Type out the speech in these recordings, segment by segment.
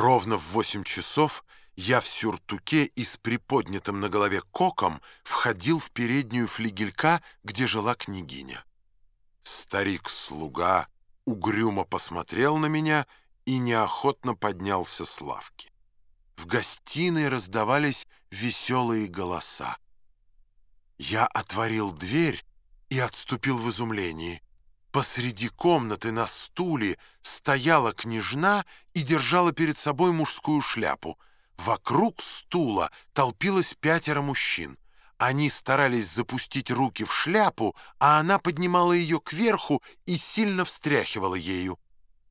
Ровно в восемь часов я в сюртуке и с приподнятым на голове коком входил в переднюю флигелька, где жила княгиня. Старик-слуга угрюмо посмотрел на меня и неохотно поднялся с лавки. В гостиной раздавались веселые голоса. Я отворил дверь и отступил в изумлении. Посреди комнаты на стуле стояла княжна и держала перед собой мужскую шляпу. Вокруг стула толпилось пятеро мужчин. Они старались запустить руки в шляпу, а она поднимала ее кверху и сильно встряхивала ею.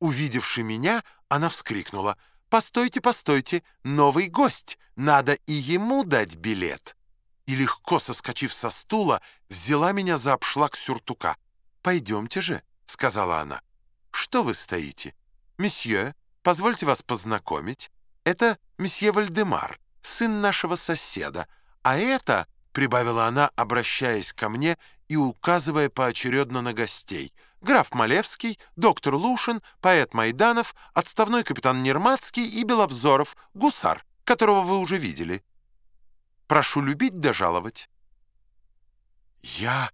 Увидевши меня, она вскрикнула. «Постойте, постойте, новый гость! Надо и ему дать билет!» И легко соскочив со стула, взяла меня за обшлаг сюртука. «Пойдемте же», — сказала она. «Что вы стоите? Месье, позвольте вас познакомить. Это месье Вальдемар, сын нашего соседа. А это, — прибавила она, обращаясь ко мне и указывая поочередно на гостей, — граф Малевский, доктор Лушин, поэт Майданов, отставной капитан Нермацкий и Беловзоров, гусар, которого вы уже видели. Прошу любить да жаловать». «Я...»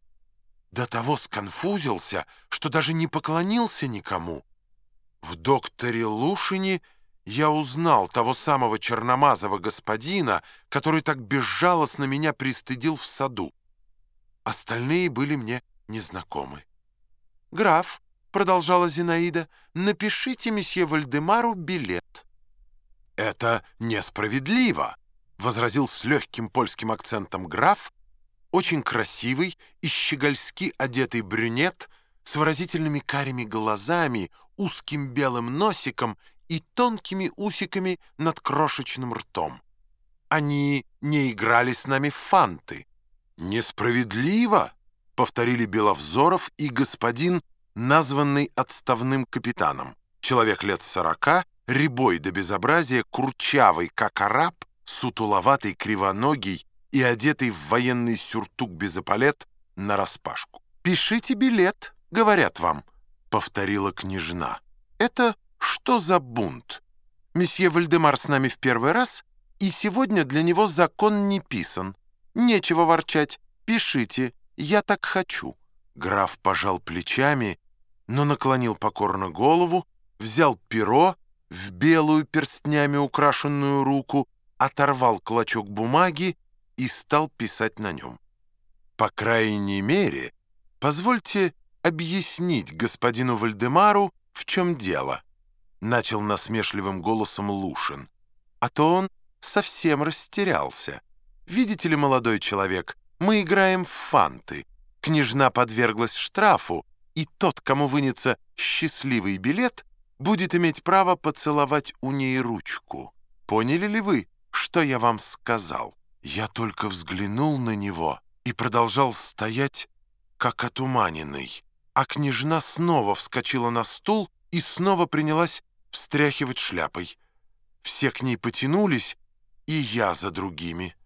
до того сконфузился, что даже не поклонился никому. В докторе Лушине я узнал того самого черномазого господина, который так безжалостно меня пристыдил в саду. Остальные были мне незнакомы. «Граф», — продолжала Зинаида, — «напишите месье Вальдемару билет». «Это несправедливо», — возразил с легким польским акцентом граф, очень красивый и щегольски одетый брюнет с выразительными карими глазами, узким белым носиком и тонкими усиками над крошечным ртом. Они не играли с нами в фанты. «Несправедливо!» — повторили Беловзоров и господин, названный отставным капитаном. Человек лет сорока, рябой до безобразия, курчавый, как араб, сутуловатый, кривоногий, и одетый в военный сюртук без эполет нараспашку. «Пишите билет, говорят вам», — повторила княжна. «Это что за бунт? Месье Вальдемар с нами в первый раз, и сегодня для него закон не писан. Нечего ворчать, пишите, я так хочу». Граф пожал плечами, но наклонил покорно голову, взял перо в белую перстнями украшенную руку, оторвал клочок бумаги и стал писать на нем. По крайней мере, позвольте объяснить господину Вальдемару, в чем дело, начал насмешливым голосом Лушин. А то он совсем растерялся. Видите ли, молодой человек, мы играем в фанты. Княжна подверглась штрафу, и тот, кому вынется счастливый билет, будет иметь право поцеловать у ней ручку. Поняли ли вы, что я вам сказал?» Я только взглянул на него и продолжал стоять, как отуманенный. А княжна снова вскочила на стул и снова принялась встряхивать шляпой. Все к ней потянулись, и я за другими.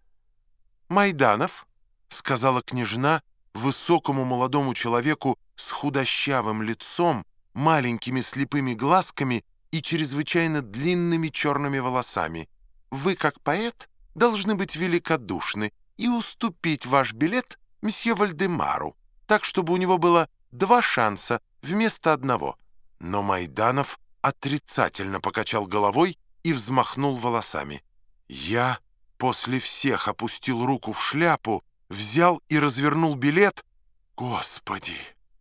«Майданов», — сказала княжна высокому молодому человеку с худощавым лицом, маленькими слепыми глазками и чрезвычайно длинными черными волосами. «Вы, как поэт, должны быть великодушны и уступить ваш билет месье Вальдемару, так, чтобы у него было два шанса вместо одного». Но Майданов отрицательно покачал головой и взмахнул волосами. Я после всех опустил руку в шляпу, взял и развернул билет. Господи,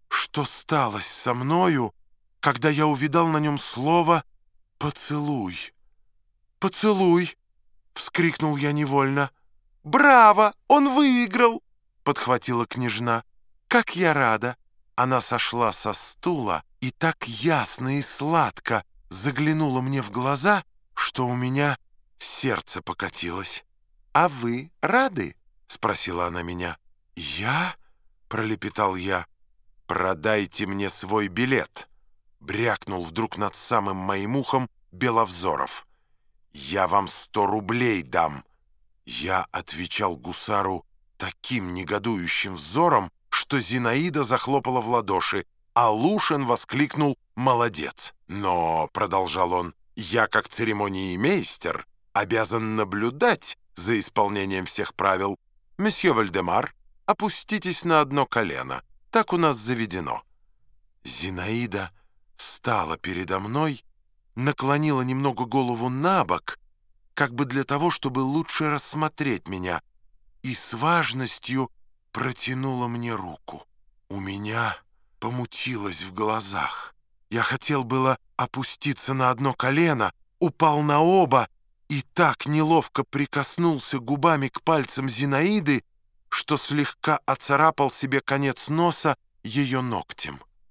что сталось со мною, когда я увидал на нем слово «поцелуй»? «Поцелуй», — вскрикнул я невольно. «Браво! Он выиграл!» — подхватила княжна. «Как я рада!» Она сошла со стула и так ясно и сладко заглянула мне в глаза, что у меня сердце покатилось. «А вы рады?» — спросила она меня. «Я?» — пролепетал я. «Продайте мне свой билет!» — брякнул вдруг над самым моим ухом Беловзоров. «Я вам сто рублей дам!» Я отвечал гусару таким негодующим взором, что Зинаида захлопала в ладоши, а Лушин воскликнул «Молодец!» «Но», — продолжал он, Я, как церемониймейстер, обязан наблюдать за исполнением всех правил. Месье Вальдемар, опуститесь на одно колено. Так у нас заведено». Зинаида стала передо мной, наклонила немного голову на бок, как бы для того, чтобы лучше рассмотреть меня, и с важностью протянула мне руку. У меня помутилось в глазах. Я хотел было опуститься на одно колено, упал на оба и так неловко прикоснулся губами к пальцам Зинаиды, что слегка оцарапал себе конец носа ее ногтем.